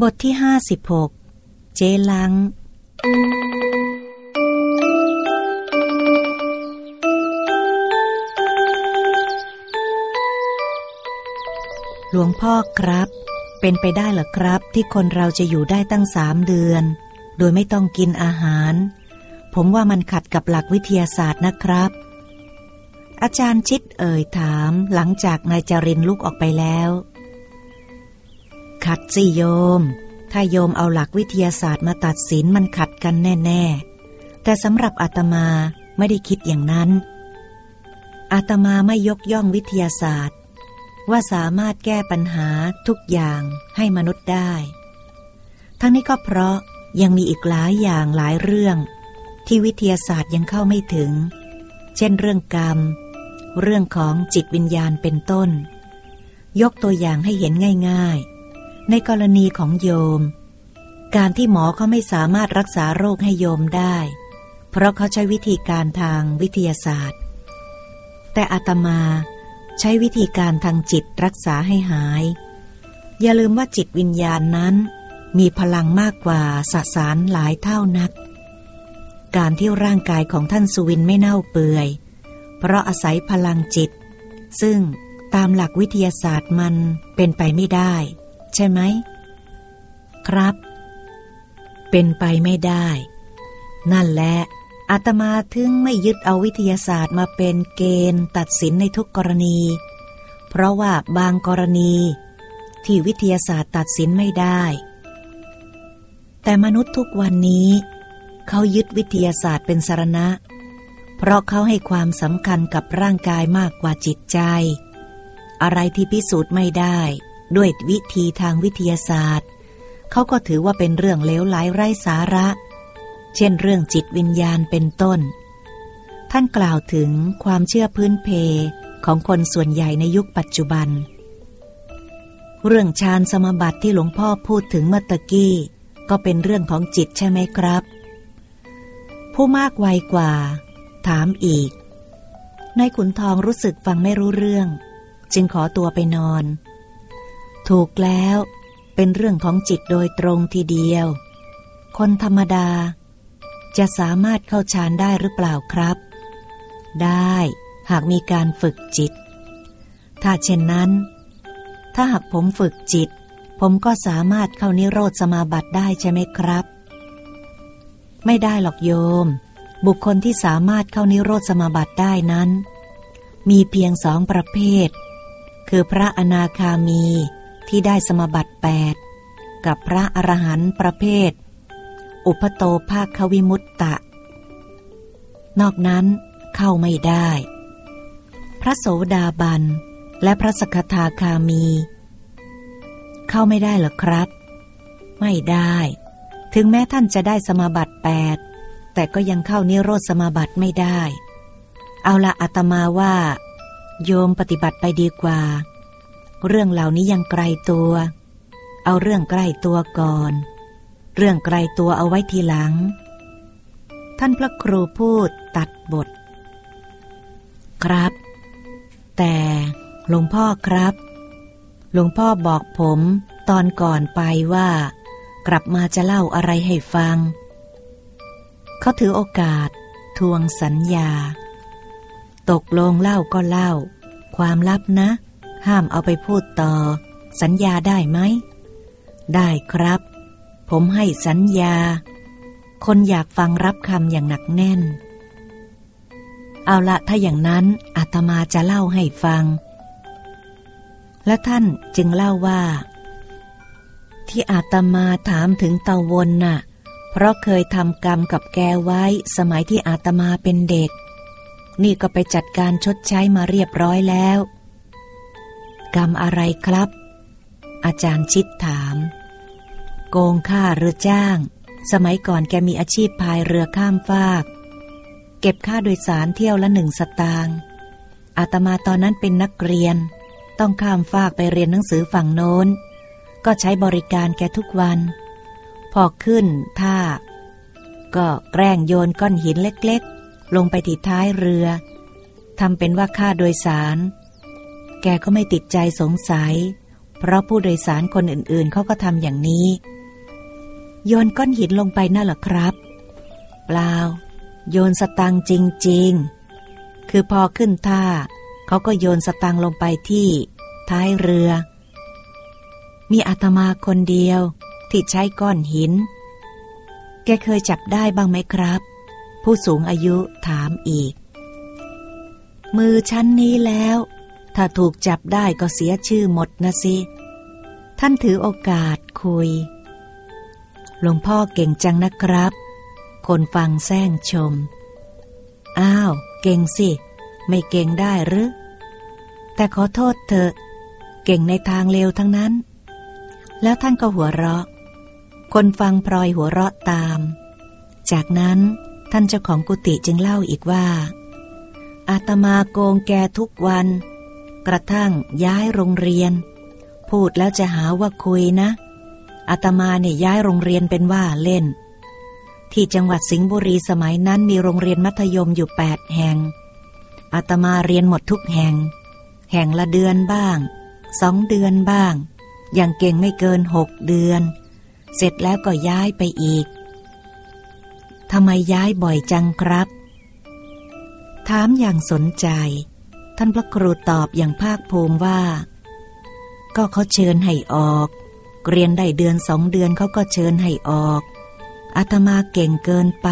บทที่ห้าสิบหกเจลัง หลวงพ่อครับ เป็นไปได้หรอครับ ที่คนเราจะอยู่ได้ตั้งสามเดือน โดยไม่ต้องกินอาหาร ผมว่ามันขัดกับหลักวิทยาศาสตร์นะครับ อาจารย์ชิดเอ่ยถามหลังจากนายจรินลุกออกไปแล้ว ขัดสิโยม ถ้าโยมเอาหลักวิทยาศาสตร์มาตัดสินมันขัดกันแน่ ๆ แต่สำหรับอาตมาไม่ได้คิดอย่างนั้น อาตมาไม่ยกย่องวิทยาศาสตร์ ว่าสามารถแก้ปัญหาทุกอย่างให้มนุษย์ได้ ทั้งนี้ก็เพราะยังมีอีกหลายอย่างหลายเรื่อง ที่วิทยาศาสตร์ยังเข้าไม่ถึง เช่นเรื่องกรรม เรื่องของจิตวิญญาณเป็นต้น ยกตัวอย่างให้เห็นง่ายๆ ในกรณีของโยม การที่หมอเขาไม่สามารถรักษาโรคให้โยมได้ เพราะเขาใช้วิธีการทางวิทยาศาสตร์ แต่อาตมาใช้วิธีการทางจิตรักษาให้หาย อย่าลืมว่าจิตวิญญาณนั้น มีพลังมากกว่าสสารหลายเท่านัก การที่ร่างกายของท่านสุวินไม่เน่าเปื่อย เพราะอาศัยพลังจิต ซึ่งตามหลักวิทยาศาสตร์มันเป็นไปไม่ได้ ใช่ไหม ครับ เป็นไปไม่ได้ นั่นแหละอาตมาถึงไม่ยึดเอาวิทยาศาสตร์มาเป็นเกณฑ์ตัดสินในทุกกรณี เพราะว่าบางกรณี ที่วิทยาศาสตร์ตัดสินไม่ได้ แต่มนุษย์ทุกวันนี้ เขายึดวิทยาศาสตร์เป็นสารณะ เพราะเขาให้ความสำคัญกับร่างกายมากกว่าจิตใจ อะไรที่พิสูจน์ไม่ได้ ด้วยวิธีทางวิทยาศาสตร์ เขาก็ถือว่าเป็นเรื่องเลวไหลไร้สาระ เช่นเรื่องจิตวิญญาณเป็นต้น ท่านกล่าวถึงความเชื่อพื้นเพของคนส่วนใหญ่ในยุคปัจจุบัน เรื่องฌานสมบัติที่หลวงพ่อพูดถึงเมื่อตะกี้ ก็เป็นเรื่องของจิตใช่ไหมครับ ผู้มากวัยกว่า ถามอีกนายขุนทองรู้สึกฟังไม่รู้เรื่อง จึงขอตัวไปนอน ถูกแล้วเป็นเรื่องของจิตโดยตรงทีเดียว คนธรรมดา จะสามารถเข้าฌานได้หรือเปล่าครับ ได้หากมีการฝึกจิต ถ้าเช่นนั้น ถ้าหากผมฝึกจิต ผมก็สามารถเข้านิโรธสมาบัติได้ใช่ไหมครับ ไม่ได้หรอกโยม บุคคลที่สามารถเข้านิโรธสมาบัติได้นั้น มีเพียงสองประเภท คือพระอนาคามี ที่ได้สมบัติแปดกับพระอรหันต์ประเภท อุปโตภาควิมุตตะ นอกนั้นเข้าไม่ได้ พระโสดาบัน และพระสกทาคามี เข้าไม่ได้หรอครับ ไม่ได้ ถึงแม้ท่านจะได้สมาบัติแปดแต่ก็ยังเข้านิโรธสมาบัติไม่ได้ เอาละอาตมาว่า โยมปฏิบัติไปดีกว่า เรื่องเหล่านี้ยังไกลตัว เอาเรื่องใกล้ตัวก่อน เรื่องไกลตัวเอาไว้ทีหลัง ท่านพระครูพูดตัดบท ครับ แต่หลวงพ่อครับ หลวงพ่อบอกผมตอนก่อนไปว่า กลับมาจะเล่าอะไรให้ฟัง เขาถือโอกาส ทวงสัญญา ตกลงเล่าก็เล่า ความลับนะ ห้ามเอาไปพูดต่อ สัญญาได้ไหม ได้ครับ ผมให้สัญญา คนอยากฟังรับคำอย่างหนักแน่น เอาละถ้าอย่างนั้นอาตมาจะเล่าให้ฟัง และท่านจึงเล่าว่า ที่อาตมาถามถึงเตาวนน่ะ เพราะเคยทำกรรมกับแกไว้สมัยที่อาตมาเป็นเด็ก นี่ก็ไปจัดการชดใช้มาเรียบร้อยแล้ว กรรมอะไรครับ อาจารย์ชิดถาม โกงค่าเรือจ้าง สมัยก่อนแกมีอาชีพพายเรือข้ามฟาก เก็บค่าโดยสารเที่ยวละหนึ่งสตางค์อาตมาตอนนั้นเป็นนักเรียน ต้องข้ามฟากไปเรียนหนังสือฝั่งโน้น ก็ใช้บริการแกทุกวัน พอขึ้นท่า ก็แกล้งโยนก้อนหินเล็กๆ ลงไปที่ท้ายเรือทำเป็นว่าค่าโดยสาร แกก็ไม่ติดใจสงสัย เพราะผู้โดยสารคนอื่นๆเขาก็ทำอย่างนี้ โยนก้อนหินลงไปน่าหรอครับ เปล่า โยนสตังจริง ๆ คือพอขึ้นท่า เขาก็โยนสตังลงไปที่ ท้ายเรือ มีอาตมาคนเดียวที่ใช้ก้อนหิน แกเคยจับได้บ้างไหมครับ ผู้สูงอายุถามอีก มือชั้นนี้แล้ว ถ้าถูกจับได้ก็เสียชื่อหมดนะสิ ท่านถือโอกาสคุย หลวงพ่อเก่งจังนะครับ คนฟังแซงชม อ้าว เก่งสิ ไม่เก่งได้หรือ แต่ขอโทษเถอะ เก่งในทางเลวทั้งนั้น แล้วท่านก็หัวเราะ คนฟังพลอยหัวเราะตาม จากนั้นท่านเจ้าของกุฏิจึงเล่าอีกว่า อาตมาโกงแกทุกวัน กระทั่งย้ายโรงเรียน พูดแล้วจะหาว่าคุยนะอาตมาเนี่ยย้ายโรงเรียนเป็นว่าเล่น ที่จังหวัดสิงห์บุรีสมัยนั้นมีโรงเรียนมัธยมอยู่แปดแห่งอาตมาเรียนหมดทุกแห่ง แห่งละเดือนบ้างสองเดือนบ้าง อย่างเก่งไม่เกินหกเดือน เสร็จแล้วก็ย้ายไปอีกทำไมย้ายบ่อยจังครับ ถามอย่างสนใจ ท่านพระครูตอบอย่างภาคภูมิว่า ก็เขาเชิญให้ออก เรียนได้เดือนสองเดือนเขาก็เชิญให้ออกอาตมาเก่งเกินไป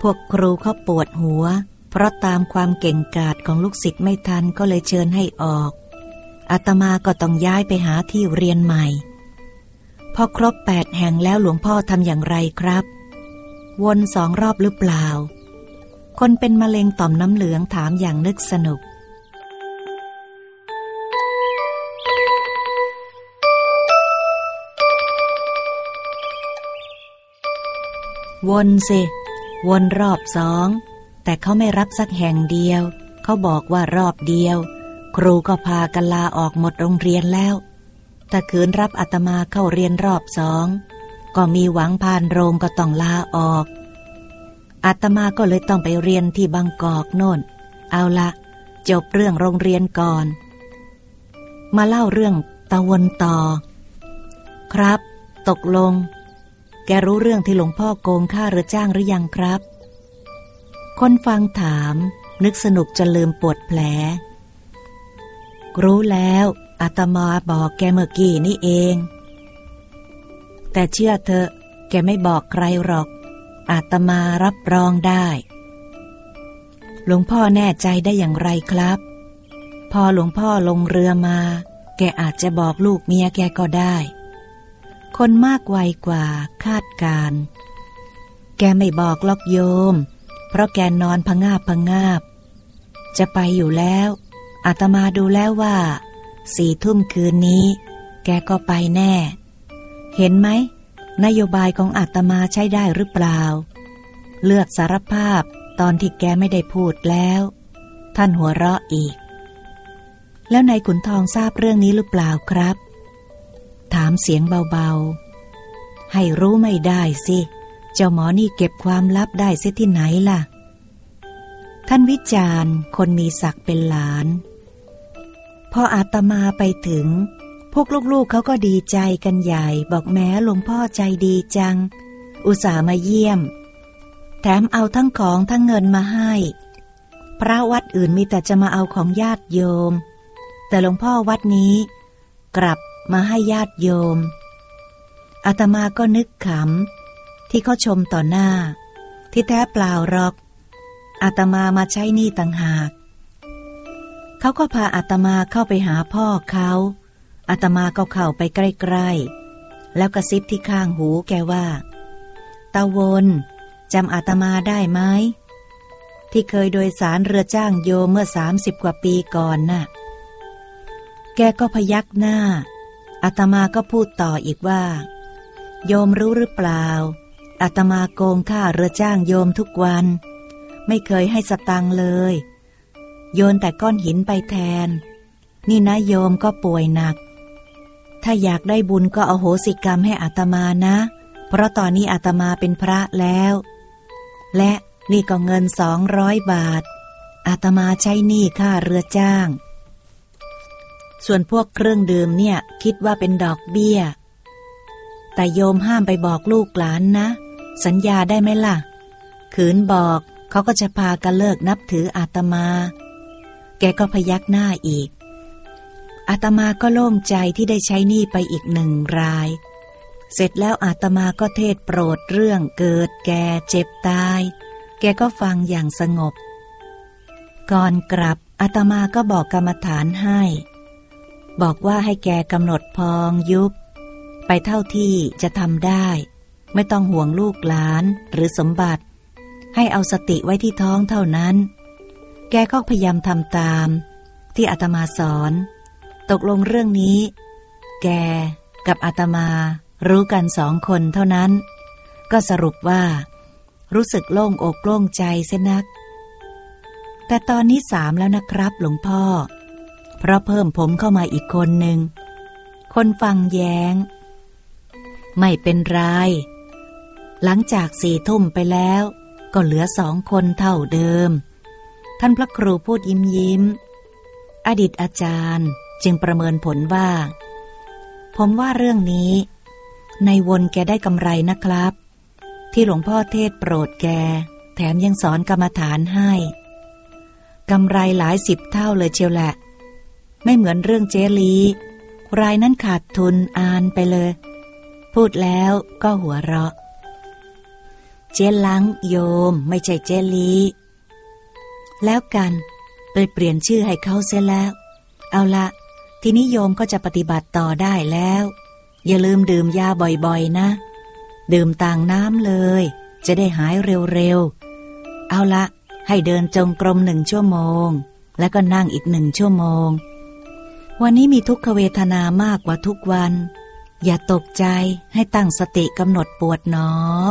พวกครูเขาปวดหัว เพราะตามความเก่งกาจของลูกศิษย์ไม่ทันก็เลยเชิญให้ออกอาตมาก็ต้องย้ายไปหาที่เรียนใหม่ พอครบแปดแห่งแล้วหลวงพ่อทำอย่างไรครับ วนสองรอบหรือเปล่า คนเป็นมะเร็งต่อมน้ำเหลืองถามอย่างนึกสนุก วนสิ วนรอบสอง แต่เขาไม่รับสักแห่งเดียว เขาบอกว่ารอบเดียว ครูก็พากันลาออกหมดโรงเรียนแล้วถ้าคืนรับอาตมาเข้าเรียนรอบสอง ก็มีหวังผ่านโรงก็ต้องลาออก อาตมาก็เลยต้องไปเรียนที่บางกอกโน่น เอาละจบเรื่องโรงเรียนก่อน มาเล่าเรื่องตะวันต่อ ครับ ตกลง แกรู้เรื่องที่หลวงพ่อโกงค่าเรือจ้างหรือยังครับ คนฟังถาม นึกสนุกจนลืมปวดแผล รู้แล้วอาตมาบอกแกเมื่อกี้นี่เอง แต่เชื่อเถอะ แกไม่บอกใครหรอก อาตมารับรองได้ หลวงพ่อแน่ใจได้อย่างไรครับ พอหลวงพ่อลงเรือมา แกอาจจะบอกลูกเมียแกก็ได้ คนมากวัยกว่าคาดการ แกไม่บอกล็อกโยม เพราะแกนอนพงาบพงาบ จะไปอยู่แล้วอาตมาดูแล้วว่าสี่ทุ่มคืนนี้ แกก็ไปแน่ เห็นไหม นโยบายของอาตมาใช้ได้หรือเปล่า เลือกสารภาพตอนที่แกไม่ได้พูดแล้ว ท่านหัวเราะอีก แล้วนายขุนทองทราบเรื่องนี้หรือเปล่าครับ ถามเสียงเบาๆ ให้รู้ไม่ได้สิ เจ้าหมอนี่เก็บความลับได้เสียที่ไหนล่ะ ท่านวิจารณ์คนมีศักดิ์เป็นหลาน พออาตมาไปถึง พวกลูกๆเขาก็ดีใจกันใหญ่ บอกแม้หลวงพ่อใจดีจัง อุตส่าห์มาเยี่ยม แถมเอาทั้งของทั้งเงินมาให้ พระวัดอื่นมีแต่จะมาเอาของญาติโยม แต่หลวงพ่อวัดนี้ กลับมาให้ญาติโยมอาตมาก็นึกขำ ที่เขาชมต่อหน้า ที่แท้เปล่าหรอกอาตมามาใช้หนี่ต่างหาก เขาก็พาอาตมาเข้าไปหาพ่อเขา อาตมาก็เข้าไปใกล้ๆ แล้วกระซิบที่ข้างหูแกว่า ตาวนจำอาตมาได้ไหมที่เคยโดยสารเรือจ้างโยเมื่อสามสิบกว่าปีก่อนน่ะ แกก็พยักหน้า อาตมาก็พูดต่ออีกว่า โยมรู้หรือเปล่า อาตมาโกงค่าเรือจ้างโยมทุกวัน ไม่เคยให้สตังเลย โยนแต่ก้อนหินไปแทน นี่นะโยมก็ป่วยหนัก ถ้าอยากได้บุญก็เอาโหสิกรรมให้อาตมานะ เพราะตอนนี้อาตมาเป็นพระแล้ว และนี่ก็เงินสองร้อยบาท อาตมาใช้หนี้ค่าเรือจ้าง ส่วนพวกเครื่องดื่มเนี่ยคิดว่าเป็นดอกเบี้ย แต่โยมห้ามไปบอกลูกหลานนะ สัญญาได้ไหมล่ะ ขืนบอกเขาก็จะพากันเลิกนับถืออาตมา แกก็พยักหน้าอีก อาตมาก็โล่งใจที่ได้ใช้หนี้ไปอีกหนึ่งราย เสร็จแล้วอาตมาก็เทศโปรดเรื่องเกิดแก่เจ็บตาย แกก็ฟังอย่างสงบ ก่อนกลับอาตมาก็บอกกรรมฐานให้ บอกว่าให้แกกำหนดพองยุบ ไปเท่าที่จะทำได้ ไม่ต้องห่วงลูกหลานหรือสมบัติ ให้เอาสติไว้ที่ท้องเท่านั้น แกก็พยายามทำตาม ที่อาตมาสอน ตกลงเรื่องนี้ แกกับอาตมา รู้กันสองคนเท่านั้น ก็สรุปว่า รู้สึกโล่งอกโล่งใจเสียนัก แต่ตอนนี้สามแล้วนะครับหลวงพ่อ เพราะเพิ่มผมเข้ามาอีกคนหนึ่ง คนฟังแยง้ง ไม่เป็นไรหลังจากสี่ทุ่มไปแล้ว ก็เหลือสองคนเท่าเดิม ท่านพระครูพูดยิ้มยิ้ม อดีตอาจารย์ จึงประเมินผลว่า ผมว่าเรื่องนี้ ในวนแกได้กำไรนะครับ ที่หลวงพ่อเทศโปรดแก แถมยังสอนกรรมฐานให้กำไรหลายสิบเท่าเลยเชียวแหละ ไม่เหมือนเรื่องเจลีรายนั้นขาดทุนอ่านไปเลย พูดแล้วก็หัวเราะ เจลังโยมไม่ใช่เจลีแล้วกันเลยเปลี่ยนชื่อให้เขาเสียแล้ว เอาละ ทีนี้โยมก็จะปฏิบัติต่อได้แล้ว อย่าลืมดื่มยาบ่อยๆนะ ดื่มต่างน้ำเลย จะได้หายเร็วๆ เอาละให้เดินจงกรมหนึ่งชั่วโมง แล้วก็นั่งอีกหนึ่งชั่วโมง วันนี้มีทุกขเวทนามากกว่าทุกวัน อย่าตกใจให้ตั้งสติกำหนดปวดหนอ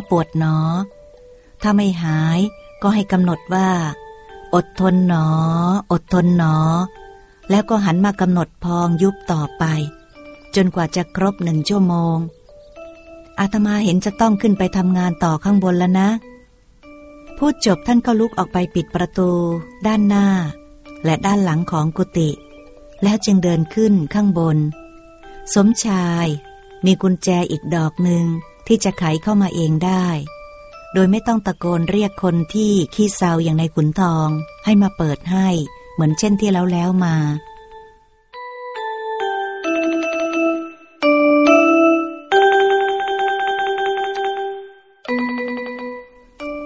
ปวดหนอ ถ้าไม่หายก็ให้กำหนดว่า อดทนหนอ อดทนหนอ แล้วก็หันมากำหนดพองยุบต่อไป จนกว่าจะครบหนึ่งชั่วโมง อาตมาเห็นจะต้องขึ้นไปทำงานต่อข้างบนแล้วนะ พูดจบท่านก็ลุกออกไปปิดประตู ด้านหน้า และด้านหลังของกุฏิแล้วจึงเดินขึ้นข้างบน สมชาย มีกุญแจอีกดอกหนึ่งที่จะไขเข้ามาเองได้ โดยไม่ต้องตะโกนเรียกคนที่ขี้เซาอย่างในขุนทองให้มาเปิดให้ เหมือนเช่นที่แล้วแล้วมา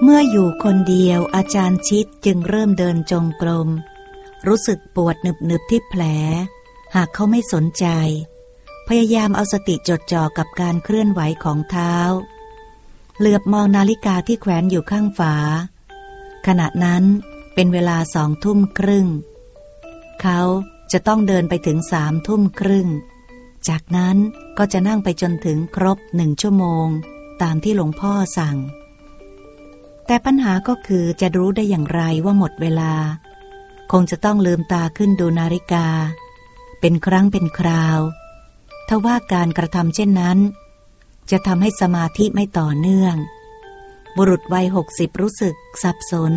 เมื่ออยู่คนเดียวอาจารย์ชิดจึงเริ่มเดินจงกรม รู้สึกปวดหนึบๆที่แผล หากเขาไม่สนใจ พยายามเอาสติจดจ่อกับการเคลื่อนไหวของเท้า เหลือบมองนาฬิกาที่แขวนอยู่ข้างฝาขณะนั้น เป็นเวลาสองทุ่มครึ่ง เขาจะต้องเดินไปถึงสามทุ่มครึ่ง จากนั้นก็จะนั่งไปจนถึงครบหนึ่งชั่วโมง ตามที่หลวงพ่อสั่ง แต่ปัญหาก็คือจะรู้ได้อย่างไรว่าหมดเวลา คงจะต้องลืมตาขึ้นดูนาฬิกา เป็นครั้งเป็นคราว ทว่าการกระทำเช่นนั้น จะทำให้สมาธิไม่ต่อเนื่อง บุรุษวัยหกสิบรู้สึกสับสน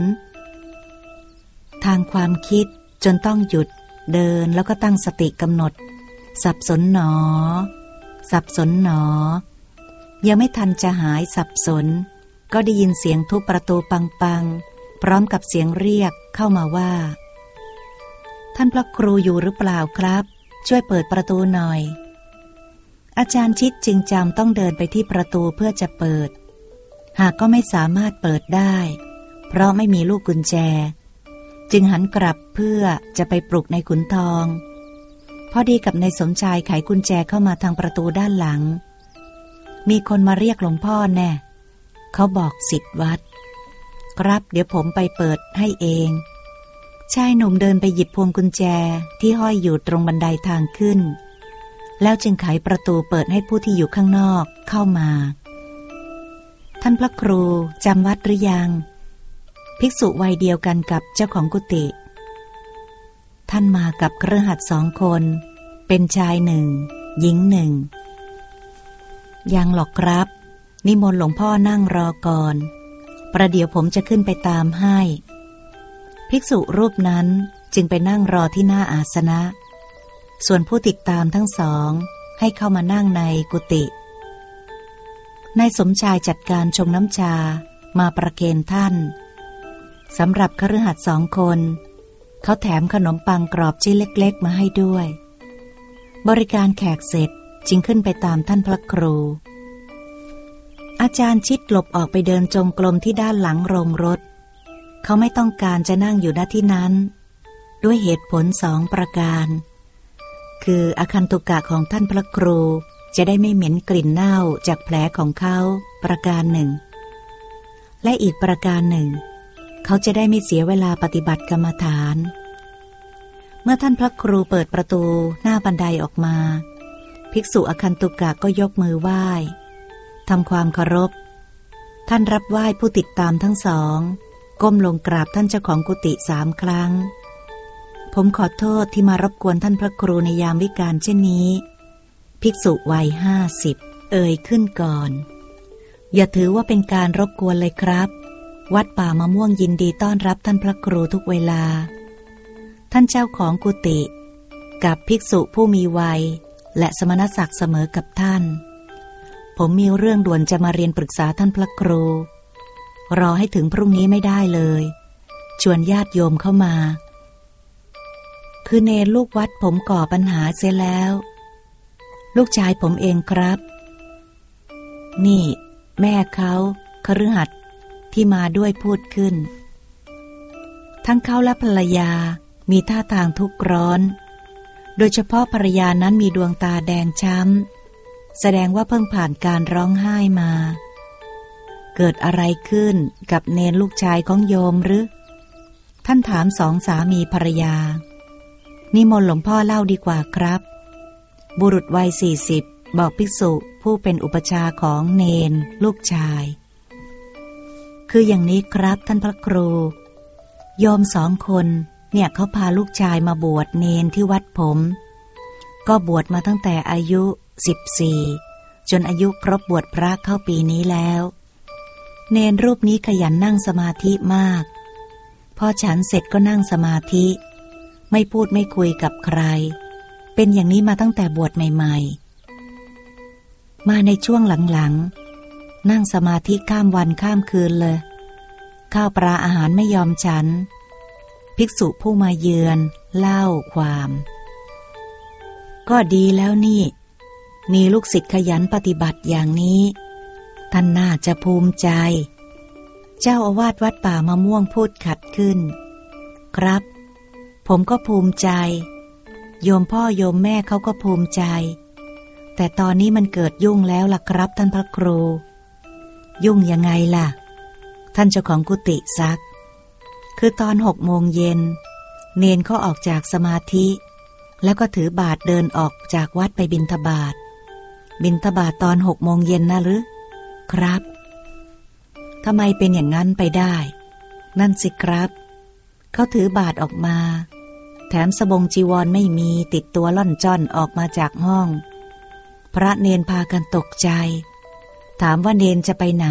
ทางความคิดจนต้องหยุดเดินแล้วก็ตั้งสติกำหนด สับสนหนอ สับสนหนอ ยังไม่ทันจะหายสับสน ก็ได้ยินเสียงทุบประตูปังๆพร้อมกับเสียงเรียกเข้ามาว่า ท่านพระครูอยู่หรือเปล่าครับ ช่วยเปิดประตูหน่อย อาจารย์ชิดจึงจำต้องเดินไปที่ประตูเพื่อจะเปิด หากก็ไม่สามารถเปิดได้ เพราะไม่มีลูกกุญแจ จึงหันกลับเพื่อจะไปปลุกในขุนทอง พอดีกับในสมชายไขกุญแจเข้ามาทางประตูด้านหลัง มีคนมาเรียกหลวงพ่อแน่ เขาบอกสิทธวัด ครับเดี๋ยวผมไปเปิดให้เอง ชายหนุ่มเดินไปหยิบพวงกุญแจที่ห้อยอยู่ตรงบันไดาทางขึ้น แล้วจึงไขประตูเปิดให้ผู้ที่อยู่ข้างนอกเข้ามา ท่านพระครูจำวัดหรือยัง ภิกษุวัยเดียวกันกับเจ้าของกุฏิท่านมากับเครือหัดสองคน เป็นชายหนึ่ง หญิงหนึ่ง ยังหรอกครับ นิมนต์หลวงพ่อนั่งรอก่อน ประเดี๋ยวผมจะขึ้นไปตามให้ ภิกษุรูปนั้นจึงไปนั่งรอที่หน้าอาสนะ ส่วนผู้ติดตามทั้งสองให้เข้ามานั่งในกุฏินายสมชายจัดการชงน้ำชามาประเคนท่าน สำหรับคฤหัสถ์สองคน เขาแถมขนมปังกรอบชิ้นเล็กๆ มาให้ด้วย บริการแขกเสร็จจึงขึ้นไปตามท่านพระครู อาจารย์ชิดหลบออกไปเดินจงกรมที่ด้านหลังโรงรถ เขาไม่ต้องการจะนั่งอยู่ณที่นั้น ด้วยเหตุผลสองประการ คืออาคันตุกะของท่านพระครูจะได้ไม่เหม็นกลิ่นเน่าจากแผลของเขาประการหนึ่ง และอีกประการหนึ่ง เขาจะได้ไม่เสียเวลาปฏิบัติกรรมฐาน เมื่อท่านพระครูเปิดประตูหน้าบันไดออกมา ภิกษุอคันตุกะก็ยกมือไหว้ทำความเคารพ ท่านรับไหว้ผู้ติดตามทั้งสอง ก้มลงกราบท่านเจ้าของกุฏิสามครั้ง ผมขอโทษที่มารบกวนท่านพระครูในยามวิกาลเช่นนี้ ภิกษุวัยห้าสิบเอ่ยขึ้นก่อน อย่าถือว่าเป็นการรบกวนเลยครับ วัดป่ามะม่วงยินดีต้อนรับท่านพระครูทุกเวลา ท่านเจ้าของกุฏิกับภิกษุผู้มีวัย และสมณศักดิ์เสมอกับท่าน ผมมีเรื่องด่วนจะมาเรียนปรึกษาท่านพระครู รอให้ถึงพรุ่งนี้ไม่ได้เลย ชวนญาติโยมเข้ามา คือเนรลูกวัดผมก่อปัญหาเสียแล้ว ลูกชายผมเองครับ นี่ แม่เขาคฤหัส ที่มาด้วยพูดขึ้น ทั้งเขาและภรรยามีท่าทางทุกข์ร้อน โดยเฉพาะภรรยานั้นมีดวงตาแดงช้ำ แสดงว่าเพิ่งผ่านการร้องไห้มา เกิดอะไรขึ้นกับเนนลูกชายของโยมหรือ ท่านถามสองสามีภรรยา นิมนต์หลวงพ่อเล่าดีกว่าครับ บุรุษวัยสี่สิบบอกภิกษุผู้เป็นอุปชาของเนนลูกชาย คืออย่างนี้ครับท่านพระครู โยมสองคนเนี่ยเขาพาลูกชายมาบวชเนนที่วัดผม ก็บวชมาตั้งแต่อายุสิบสี่จนอายุครบบวชพระเข้าปีนี้แล้ว เนนรูปนี้ขยันนั่งสมาธิมาก พอฉันเสร็จก็นั่งสมาธิ ไม่พูดไม่คุยกับใคร เป็นอย่างนี้มาตั้งแต่บวชใหม่ ๆ มาในช่วงหลังๆ นั่งสมาธิข้ามวันข้ามคืนเลย ข้าวปลาอาหารไม่ยอมฉัน ภิกษุผู้มาเยือน เล่าความ ก็ดีแล้วนี่ มีลูกศิษย์ขยันปฏิบัติอย่างนี้ ท่านน่าจะภูมิใจ เจ้าอาวาสวัดป่ามะม่วงพูดขัดขึ้น ครับ ผมก็ภูมิใจ โยมพ่อโยมแม่เขาก็ภูมิใจแต่ตอนนี้มันเกิดยุ่งแล้วล่ะครับท่านพระครู ยุ่งยังไงล่ะ ท่านเจ้าของกุฏิซัก คือตอนหกโมงเย็น เนนเขาออกจากสมาธิ แล้วก็ถือบาทเดินออกจากวัดไปบินทบาท บินทบาทตอนหกโมงเย็นนะหรือ ครับทำไมเป็นอย่างนั้นไปได้ นั่นสิครับ เขาถือบาทออกมา แถมสบงจีวรไม่มีติดตัวล่อนจ้อนออกมาจากห้อง พระเนนพากันตกใจ ถามว่าเนนจะไปไหน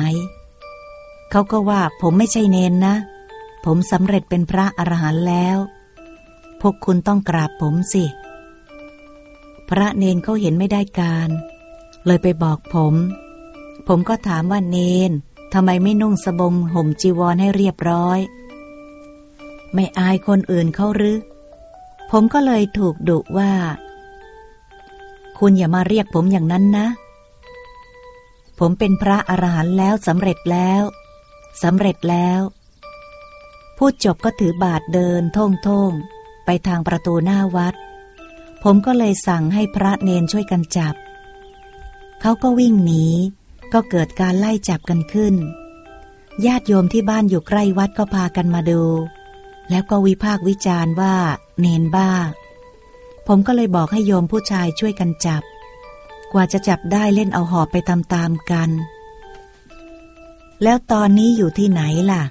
เขาก็ว่าผมไม่ใช่เนนนะ ผมสำเร็จเป็นพระอรหันต์แล้ว พวกคุณต้องกราบผมสิ พระเนนเขาเห็นไม่ได้การ เลยไปบอกผม ผมก็ถามว่าเนนทำไมไม่นุ่งสบงห่มจีวรให้เรียบร้อย ไม่อายคนอื่นเขาหรือ ผมก็เลยถูกดุว่า คุณอย่ามาเรียกผมอย่างนั้นนะ ผมเป็นพระอรหันต์แล้วสำเร็จแล้วสำเร็จแล้ว พูดจบก็ถือบาทเดินท่องท่งไปทางประตูหน้าวัด ผมก็เลยสั่งให้พระเนนช่วยกันจับ เขาก็วิ่งหนี ก็เกิดการไล่จับกันขึ้น ญาติโยมที่บ้านอยู่ใกล้วัดก็พากันมาดู แล้วก็วิพากวิจารณ์ว่า เนนบ้า ผมก็เลยบอกให้โยมผู้ชายช่วยกันจับ กว่าจะจับได้เล่นเอาหอบไปตามๆกัน แล้วตอนนี้อยู่ที่ไหนล่ะ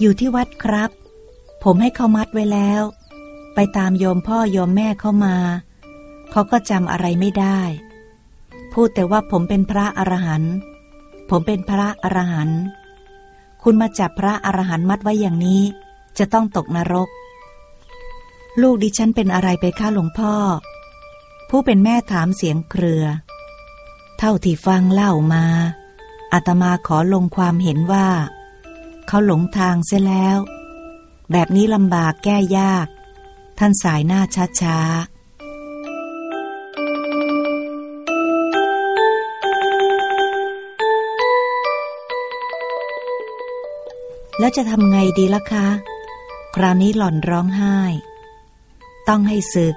อยู่ที่วัดครับ ผมให้เขามัดไว้แล้ว ไปตามโยมพ่อโยมแม่เข้ามา เขาก็จำอะไรไม่ได้ พูดแต่ว่าผมเป็นพระอรหันต์ผมเป็นพระอรหันต์คุณมาจับพระอรหันต์มัดไว้อย่างนี้ จะต้องตกนรก ลูกดิฉันเป็นอะไรไปข้าหลวงพ่อ ผู้เป็นแม่ถามเสียงเครือ เท่าที่ฟังเล่ามาอาตมาขอลงความเห็นว่า เขาหลงทางเสียแล้ว แบบนี้ลำบากแก้ยาก ท่านสายหน้าช้าๆแล้วจะทำไงดีล่ะคะ คราวนี้หล่อนร้องไห้ ต้องให้ศึก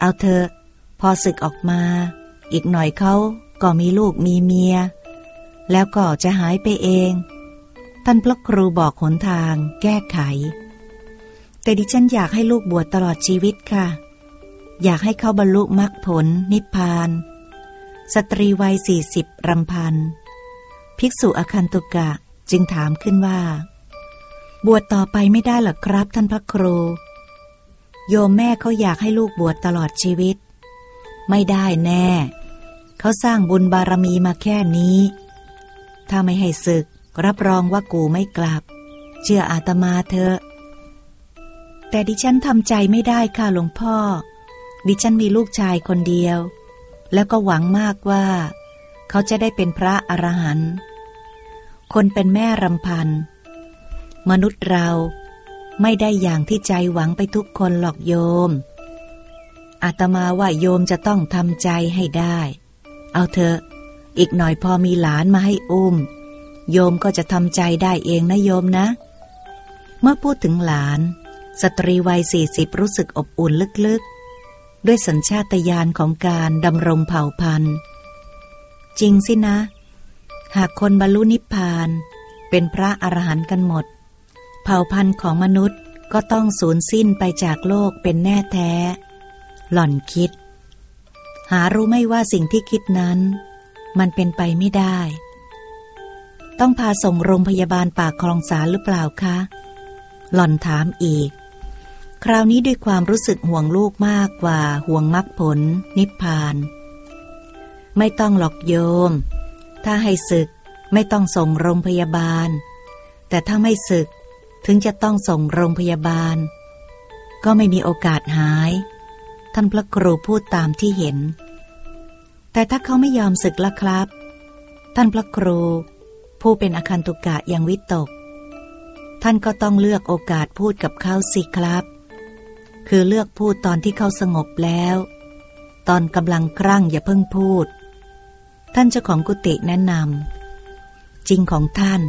เอาเธอ พอศึกออกมา อีกหน่อยเขาก็มีลูกมีเมีย แล้วก็จะหายไปเอง ท่านพระครูบอกหนทางแก้ไข แต่ดิฉันอยากให้ลูกบวชตลอดชีวิตค่ะ อยากให้เขาบรรลุมรรคผลนิพพาน สตรีวัยสี่สิบรำพัน ภิกษุอคันตุกะจึงถามขึ้นว่า บวชต่อไปไม่ได้หรอครับท่านพระครู โยมแม่เขาอยากให้ลูกบวชตลอดชีวิต ไม่ได้แน่ เขาสร้างบุญบารมีมาแค่นี้ ถ้าไม่ให้ศึก รับรองว่ากูไม่กลับ เชื่ออาตมาเถอะ แต่ดิฉันทำใจไม่ได้ค่ะหลวงพ่อ ดิฉันมีลูกชายคนเดียว แล้วก็หวังมากว่า เขาจะได้เป็นพระอรหันต์คนเป็นแม่รำพัน มนุษย์เราไม่ได้อย่างที่ใจหวังไปทุกคนหรอกโยม อาตมาว่าโยมจะต้องทำใจให้ได้ เอาเถอะ อีกหน่อยพอมีหลานมาให้อุ้ม โยมก็จะทำใจได้เองนะโยมนะ เมื่อพูดถึงหลาน สตรีวัยสี่สิบรู้สึกอบอุ่นลึกๆ ด้วยสัญชาตญาณของการดำรงเผ่าพันธุ์ จริงสินะ หากคนบรรลุนิพพาน เป็นพระอรหันต์กันหมด เผ่าพันธุ์ของมนุษย์ก็ต้องสูญสิ้นไปจากโลกเป็นแน่แท้ หล่อนคิด หารู้ไม่ว่าสิ่งที่คิดนั้น มันเป็นไปไม่ได้ ต้องพาส่งโรงพยาบาลปากคลองสารหรือเปล่าคะ หล่อนถามอีก คราวนี้ด้วยความรู้สึกห่วงลูกมากกว่าห่วงมรรคผล นิพพาน ไม่ต้องหลอกโยม ถ้าให้ศึกไม่ต้องส่งโรงพยาบาล แต่ถ้าไม่ศึกถึงจะต้องส่งโรงพยาบาล ก็ไม่มีโอกาสหาย ท่านพระครูพูดตามที่เห็น แต่ถ้าเขาไม่ยอมศึกละครับ ท่านพระครู ผู้เป็นอคันตุกะยังวิตก ท่านก็ต้องเลือกโอกาสพูดกับเขาสิครับ คือเลือกพูดตอนที่เขาสงบแล้ว ตอนกำลังครั่งอย่าเพิ่งพูด ท่านเจ้าของกุฏิแนะนำจริงของท่าน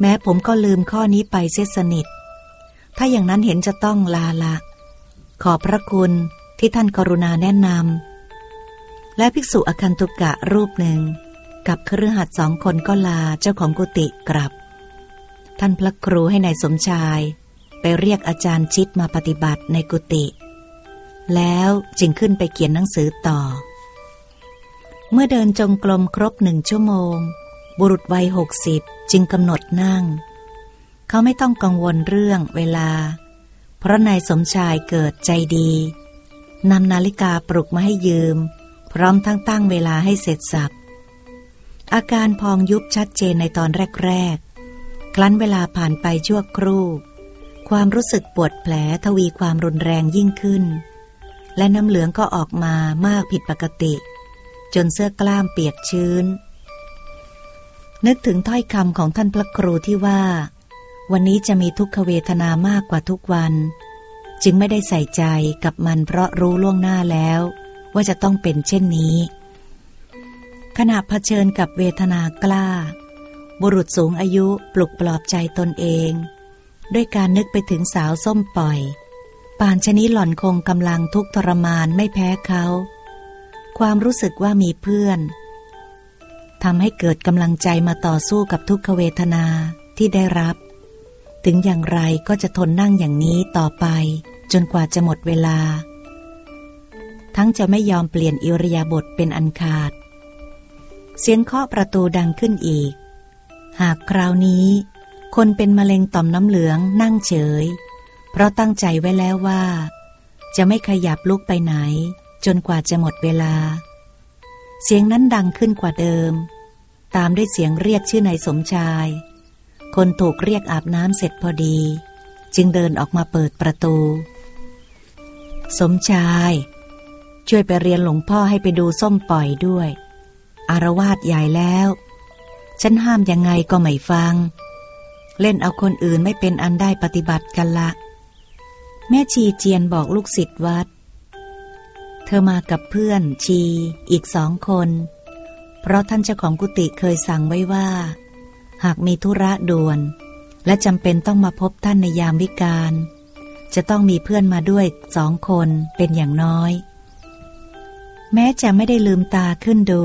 แม้ผมก็ลืมข้อนี้ไปเสียสนิท ถ้าอย่างนั้นเห็นจะต้องลาละ ขอพระคุณ ที่ท่านกรุณาแนะนำและภิกษุอคันตุกะรูปหนึ่ง กับเครือหัดสองคนก็ลาเจ้าของกุฏิกลับ ท่านพระครูให้ในายสมชาย ไปเรียกอาจารย์ชิดมาปฏิบัติในกุฏิแล้วจึงขึ้นไปเขียนหนังสือต่อ เมื่อเดินจงกรมครบหนึ่งชั่วโมง บุรุษวัยหกสิบจึงกำหนดนั่ง เขาไม่ต้องกังวลเรื่องเวลา เพราะนายสมชายเกิดใจดี นำนาฬิกาปลุกมาให้ยืม พร้อมทั้งตั้งเวลาให้เสร็จสับ อาการพองยุบชัดเจนในตอนแรกๆ คลั้นเวลาผ่านไปชั่วครู่ ความรู้สึกปวดแผลทวีความรุนแรงยิ่งขึ้น และน้ำเหลืองก็ออกมามากผิดปกติ จนเสื้อกล้ามเปียกชื้น นึกถึงถ้อยคำของท่านพระครูที่ว่า วันนี้จะมีทุกขเวทนามากกว่าทุกวัน จึงไม่ได้ใส่ใจกับมันเพราะรู้ล่วงหน้าแล้ว ว่าจะต้องเป็นเช่นนี้ ขณะเผชิญกับเวทนากล้า บุรุษสูงอายุปลุกปลอบใจตนเอง ด้วยการนึกไปถึงสาวส้มปล่อย ป่านชนี้หล่อนคงกำลังทุกทรมานไม่แพ้เขา ความรู้สึกว่ามีเพื่อนทำให้เกิดกำลังใจมาต่อสู้กับทุกขเวทนาที่ได้รับ ถึงอย่างไรก็จะทนนั่งอย่างนี้ต่อไป จนกว่าจะหมดเวลา ทั้งจะไม่ยอมเปลี่ยนอิริยาบถเป็นอันขาด เสียงเคาะประตูดังขึ้นอีก หากคราวนี้ คนเป็นมะเร็งต่อมน้ำเหลืองนั่งเฉย เพราะตั้งใจไว้แล้วว่า จะไม่ขยับลุกไปไหน จนกว่าจะหมดเวลา เสียงนั้นดังขึ้นกว่าเดิม ตามด้วยเสียงเรียกชื่อนายสมชาย คนถูกเรียกอาบน้ำเสร็จพอดีจึงเดินออกมาเปิดประตู สมชาย ช่วยไปเรียนหลวงพ่อให้ไปดูส้มปล่อยด้วย อารวาสใหญ่แล้ว ฉันห้ามยังไงก็ไม่ฟัง เล่นเอาคนอื่นไม่เป็นอันได้ปฏิบัติกันละ แม่ชีเจียนบอกลูกศิษย์วัด เธอมากับเพื่อนชีอีกสองคน เพราะท่านเจ้าของกุฏิเคยสั่งไว้ว่า หากมีธุระด่วน และจำเป็นต้องมาพบท่านในยามวิกาล จะต้องมีเพื่อนมาด้วยสองคนเป็นอย่างน้อย แม้จะไม่ได้ลืมตาขึ้นดู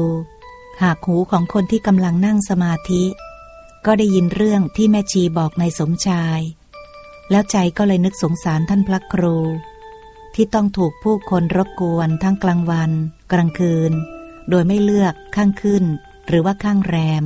หากหูของคนที่กำลังนั่งสมาธิ ก็ได้ยินเรื่องที่แม่ชีบอกในสมชาย แล้วใจก็เลยนึกสงสารท่านพระครู ที่ต้องถูกผู้คนรบกวนทั้งกลางวัน กลางคืน โดยไม่เลือกข้างขึ้น หรือว่าข้างแรม